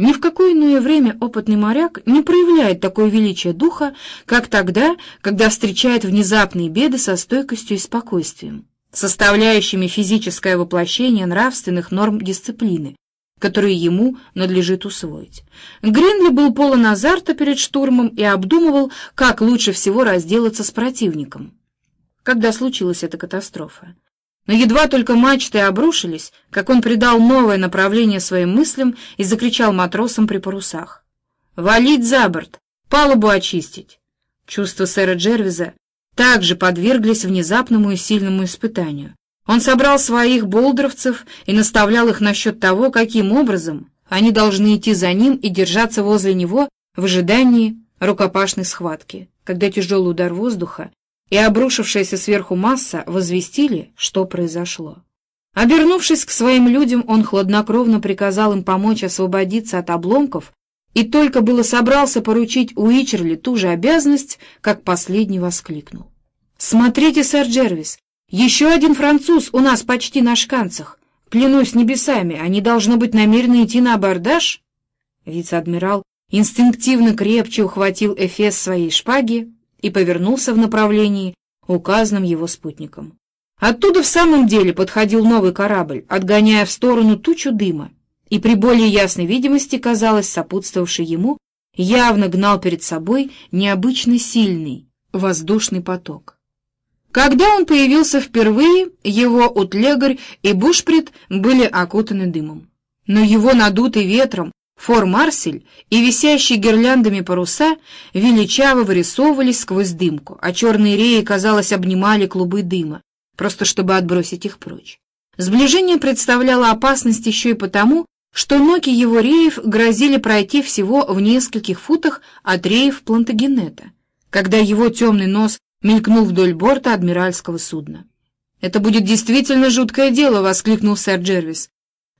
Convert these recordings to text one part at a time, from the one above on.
Ни в какое иное время опытный моряк не проявляет такое величие духа, как тогда, когда встречает внезапные беды со стойкостью и спокойствием, составляющими физическое воплощение нравственных норм дисциплины, которые ему надлежит усвоить. Гринли был полон азарта перед штурмом и обдумывал, как лучше всего разделаться с противником, когда случилась эта катастрофа. Но едва только мачты обрушились, как он придал новое направление своим мыслям и закричал матросам при парусах. «Валить за борт! Палубу очистить!» Чувства сэра Джервиза также подверглись внезапному и сильному испытанию. Он собрал своих болдеровцев и наставлял их насчет того, каким образом они должны идти за ним и держаться возле него в ожидании рукопашной схватки, когда тяжелый удар воздуха и обрушившаяся сверху масса возвестили, что произошло. Обернувшись к своим людям, он хладнокровно приказал им помочь освободиться от обломков и только было собрался поручить Уичерли ту же обязанность, как последний воскликнул. «Смотрите, сэр Джервис, еще один француз у нас почти на шканцах. Клянусь небесами, они, должно быть, намерены идти на абордаж?» Вице-адмирал инстинктивно крепче ухватил эфес своей шпаги и повернулся в направлении, указанном его спутником. Оттуда в самом деле подходил новый корабль, отгоняя в сторону тучу дыма, и при более ясной видимости, казалось, сопутствовавший ему, явно гнал перед собой необычно сильный воздушный поток. Когда он появился впервые, его утлегарь и бушприт были окутаны дымом. Но его надутый ветром Фор-Марсель и висящие гирляндами паруса величаво вырисовывались сквозь дымку, а черные реи, казалось, обнимали клубы дыма, просто чтобы отбросить их прочь. Сближение представляло опасность еще и потому, что ноги его реев грозили пройти всего в нескольких футах от реев Плантагенета, когда его темный нос мелькнул вдоль борта адмиральского судна. «Это будет действительно жуткое дело!» — воскликнул сэр Джервис.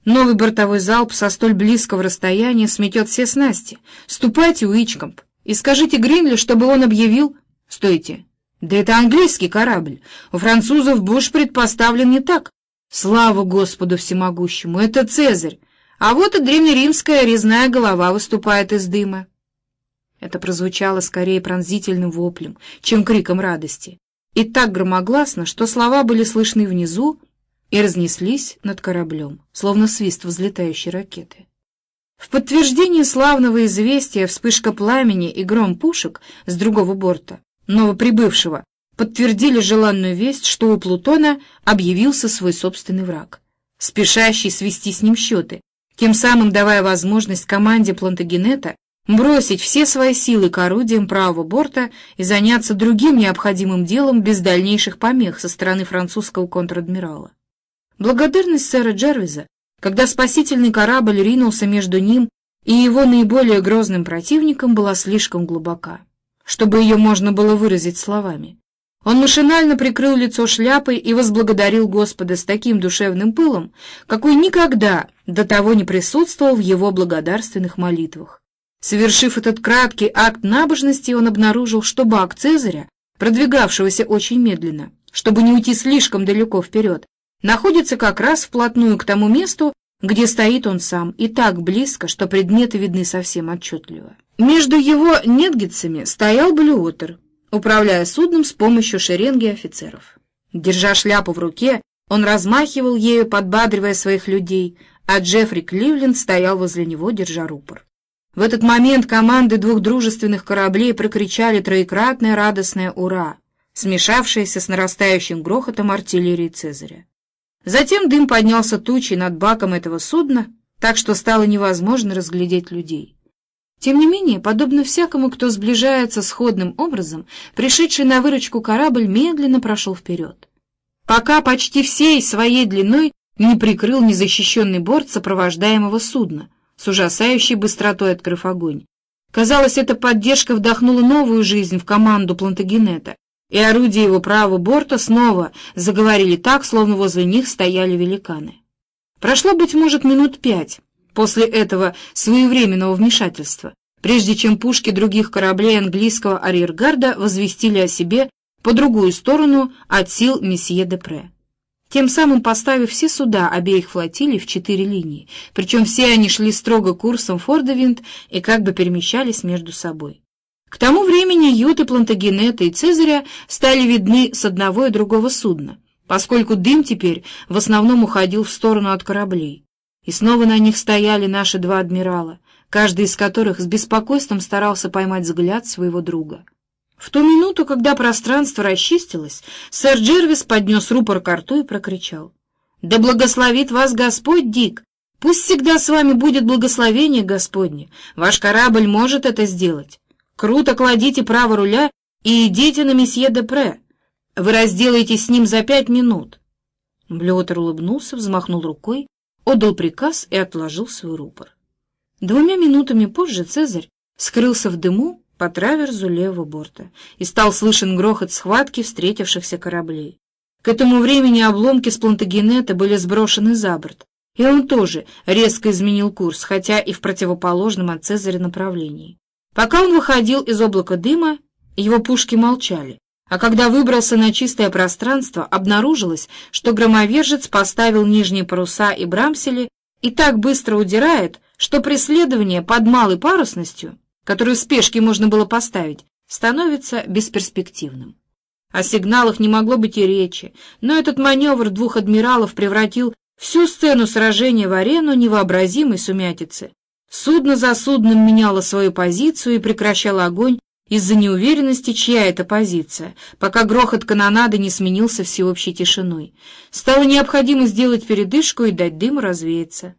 Новый бортовой залп со столь близкого расстояния сметет все снасти. Ступайте, Уичкомп, и скажите Гринли, чтобы он объявил... Стойте. Да это английский корабль. У французов буш предпоставлен не так. Слава Господу всемогущему, это Цезарь. А вот и древнеримская резная голова выступает из дыма. Это прозвучало скорее пронзительным воплем, чем криком радости. И так громогласно, что слова были слышны внизу, и разнеслись над кораблем, словно свист взлетающей ракеты. В подтверждение славного известия вспышка пламени и гром пушек с другого борта, новоприбывшего, подтвердили желанную весть, что у Плутона объявился свой собственный враг, спешащий свести с ним счеты, тем самым давая возможность команде Плантагенета бросить все свои силы к орудиям правого борта и заняться другим необходимым делом без дальнейших помех со стороны французского контр-адмирала. Благодарность сэра Джервиза, когда спасительный корабль ринулся между ним и его наиболее грозным противником, была слишком глубока, чтобы ее можно было выразить словами. Он машинально прикрыл лицо шляпой и возблагодарил Господа с таким душевным пылом, какой никогда до того не присутствовал в его благодарственных молитвах. Совершив этот краткий акт набожности, он обнаружил, что бак Цезаря, продвигавшегося очень медленно, чтобы не уйти слишком далеко вперед, находится как раз вплотную к тому месту, где стоит он сам, и так близко, что предметы видны совсем отчетливо. Между его нетгицами стоял Блюотер, управляя судном с помощью шеренги офицеров. Держа шляпу в руке, он размахивал ею, подбадривая своих людей, а Джеффри Кливленд стоял возле него, держа рупор. В этот момент команды двух дружественных кораблей прокричали троекратное радостное «Ура!», смешавшееся с нарастающим грохотом артиллерии Цезаря. Затем дым поднялся тучей над баком этого судна, так что стало невозможно разглядеть людей. Тем не менее, подобно всякому, кто сближается сходным образом, пришедший на выручку корабль медленно прошел вперед, пока почти всей своей длиной не прикрыл незащищенный борт сопровождаемого судна, с ужасающей быстротой открыв огонь. Казалось, эта поддержка вдохнула новую жизнь в команду Плантагенета, и орудия его правого борта снова заговорили так, словно возле них стояли великаны. Прошло, быть может, минут пять после этого своевременного вмешательства, прежде чем пушки других кораблей английского арьергарда возвестили о себе по другую сторону от сил месье Депре. тем самым поставив все суда обеих флотилий в четыре линии, причем все они шли строго курсом Фордовинд и как бы перемещались между собой. К тому времени юты Плантагенета и Цезаря стали видны с одного и другого судна, поскольку дым теперь в основном уходил в сторону от кораблей. И снова на них стояли наши два адмирала, каждый из которых с беспокойством старался поймать взгляд своего друга. В ту минуту, когда пространство расчистилось, сэр Джервис поднес рупор к рту и прокричал. «Да благословит вас Господь, Дик! Пусть всегда с вами будет благословение Господне! Ваш корабль может это сделать! Круто кладите право руля и идите на месье Депре. Вы разделаетесь с ним за пять минут. Блюотер улыбнулся, взмахнул рукой, отдал приказ и отложил свой рупор. Двумя минутами позже Цезарь скрылся в дыму по траверзу левого борта, и стал слышен грохот схватки встретившихся кораблей. К этому времени обломки с Плантагенета были сброшены за борт, и он тоже резко изменил курс, хотя и в противоположном от Цезаря направлении. Пока он выходил из облака дыма, его пушки молчали, а когда выбрался на чистое пространство, обнаружилось, что громовержец поставил нижние паруса и брамсели и так быстро удирает, что преследование под малой парусностью, которую в спешке можно было поставить, становится бесперспективным. О сигналах не могло быть и речи, но этот маневр двух адмиралов превратил всю сцену сражения в арену невообразимой сумятицы. Судно за судном меняло свою позицию и прекращало огонь из-за неуверенности, чья это позиция, пока грохот канонады не сменился всеобщей тишиной. Стало необходимо сделать передышку и дать дыму развеяться.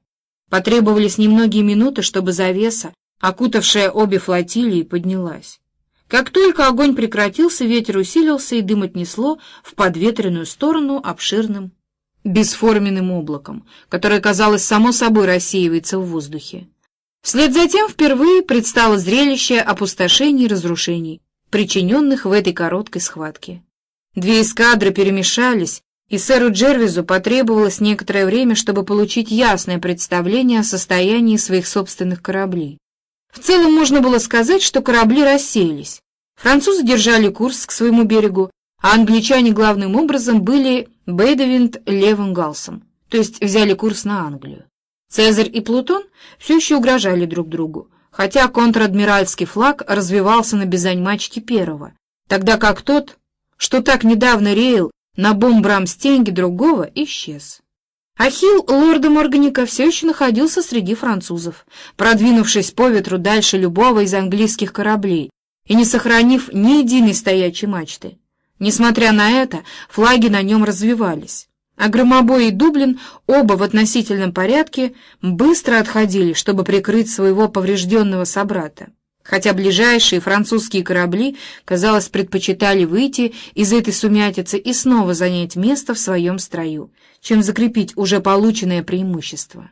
Потребовались немногие минуты, чтобы завеса, окутавшая обе флотилии, поднялась. Как только огонь прекратился, ветер усилился, и дым отнесло в подветренную сторону обширным, бесформенным облаком, которое, казалось, само собой рассеивается в воздухе. Вслед за тем впервые предстало зрелище опустошений и разрушений, причиненных в этой короткой схватке. Две эскадры перемешались, и сэру Джервизу потребовалось некоторое время, чтобы получить ясное представление о состоянии своих собственных кораблей. В целом можно было сказать, что корабли рассеялись. Французы держали курс к своему берегу, а англичане главным образом были Бейдевинт левым галсом, то есть взяли курс на Англию. Цезарь и Плутон все еще угрожали друг другу, хотя контр-адмиральский флаг развивался на Бизань-мачте первого, тогда как тот, что так недавно реял на бомбрамстенге другого, исчез. Ахилл лорда Морганика все еще находился среди французов, продвинувшись по ветру дальше любого из английских кораблей и не сохранив ни единой стоячей мачты. Несмотря на это, флаги на нем развивались а Громобой и Дублин, оба в относительном порядке, быстро отходили, чтобы прикрыть своего поврежденного собрата. Хотя ближайшие французские корабли, казалось, предпочитали выйти из этой сумятицы и снова занять место в своем строю, чем закрепить уже полученное преимущество.